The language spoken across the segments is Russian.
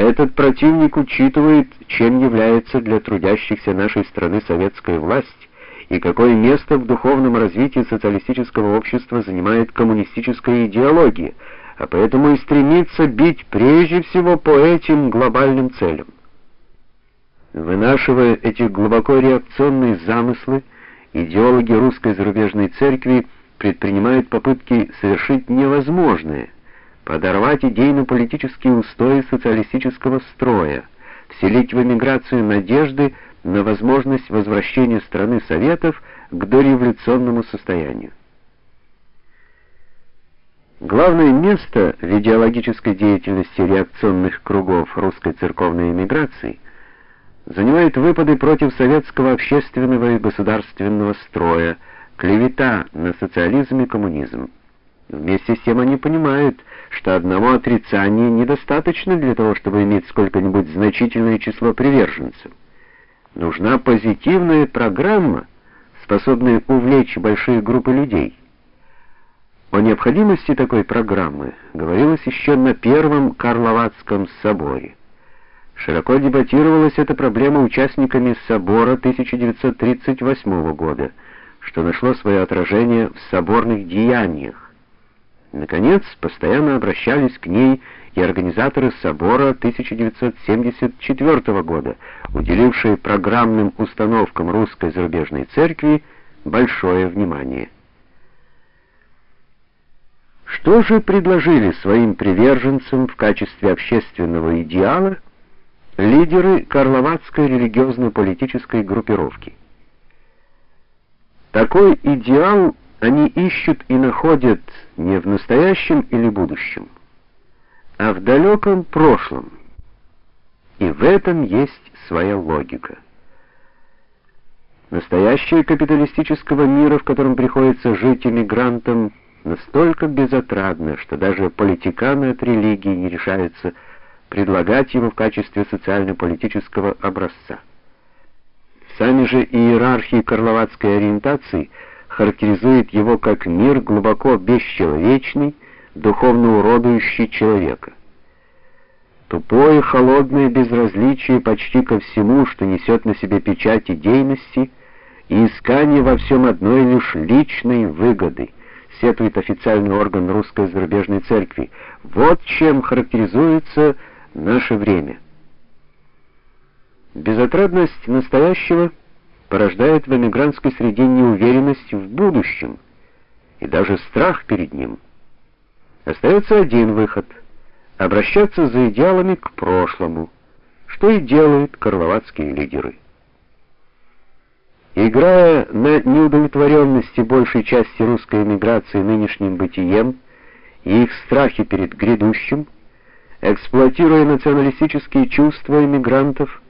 Этот противник учитывает, чем является для трудящихся нашей страны советская власть и какое место в духовном развитии социалистического общества занимает коммунистическая идеология, а поэтому и стремится бить прежде всего по этим глобальным целям. Вынашивая эти глубоко реакционные замыслы, идеологи русской зарубежной церкви предпринимают попытки совершить невозможное – подорвать идейно-политические устои социалистического строя, вселить в эмиграцию надежды на возможность возвращения страны Советов к дореволюционному состоянию. Главное место в идеологической деятельности реакционных кругов русской церковной эмиграции занимают выпады против советского общественного и государственного строя, клевета на социализм и коммунизм. Вместе с тем они понимают, что одного отрицания недостаточно для того, чтобы иметь сколько-нибудь значительное число приверженцев. Нужна позитивная программа, способная увлечь большие группы людей. О необходимости такой программы говорилось еще на Первом Карловацком соборе. Широко дебатировалась эта проблема участниками собора 1938 года, что нашло свое отражение в соборных деяниях. Наконец, постоянно обращались к ней и организаторы собора 1974 года, уделившие программным установкам русской зарубежной церкви большое внимание. Что же предложили своим приверженцам в качестве общественного идеала лидеры Карловацкой религиозно-политической группировки? Такой идеал они ищут и находят не в настоящем или будущем, а в далеком прошлом. И в этом есть своя логика. Настоящее капиталистического мира, в котором приходится жить иммигрантам, настолько безотрадно, что даже политиканы от религии не решаются предлагать его в качестве социально-политического образца. Сами же иерархии карловацкой ориентации – характеризует его как мир глубоко бесчеловечный, духовно уродующий человека. Тупое, холодное безразличие почти ко всему, что несет на себе печать идейности, и искание во всем одной лишь личной выгоды, сетует официальный орган русской зарубежной церкви. Вот чем характеризуется наше время. Безотрадность настоящего — порождает в эмигрантской среде неуверенность в будущем и даже страх перед ним. Остается один выход — обращаться за идеалами к прошлому, что и делают карловацкие лидеры. Играя на неудовлетворенности большей части русской эмиграции нынешним бытием и их страхе перед грядущим, эксплуатируя националистические чувства эмигрантов,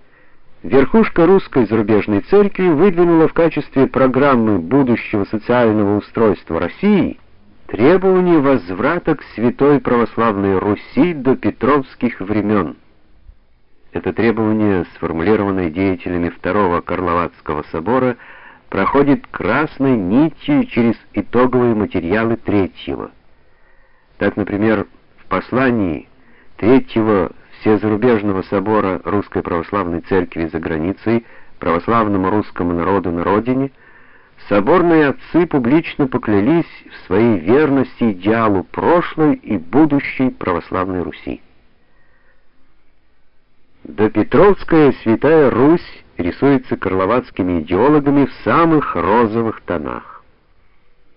Верхушка русской зарубежной церкви выдвинула в качестве программы будущего социального устройства России требование возврата к святой православной Руси до петровских времен. Это требование, сформулированное деятелями Второго Карловацкого собора, проходит красной нитью через итоговые материалы Третьего. Так, например, в послании Третьего Всезарубежного собора Русской Православной Церкви за границей православному русскому народу на родине, соборные отцы публично поклялись в своей верности идеалу прошлой и будущей православной Руси. Допетровская Святая Русь рисуется карловацкими идеологами в самых розовых тонах.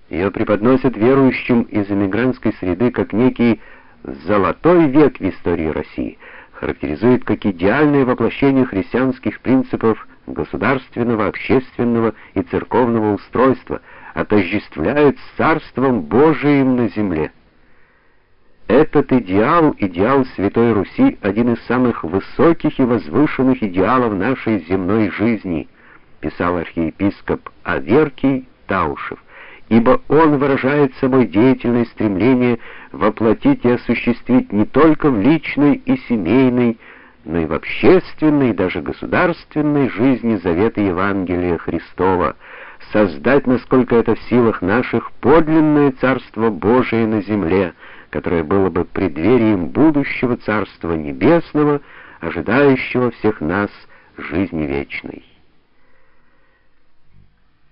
Ее преподносят верующим из эмигрантской среды как некий «золотой век в истории России», характеризует как идеальное воплощение христианских принципов государственного, общественного и церковного устройства, отождествляет с Царством Божиим на земле. Этот идеал, идеал Святой Руси, один из самых высоких и возвышенных идеалов нашей земной жизни, писал архиепископ Аверкий Таушев ибо он выражает собой деятельное стремление воплотить и осуществить не только в личной и семейной, но и в общественной, даже государственной жизни завета Евангелия Христова, создать, насколько это в силах наших, подлинное Царство Божие на земле, которое было бы преддверием будущего Царства Небесного, ожидающего всех нас жизни вечной.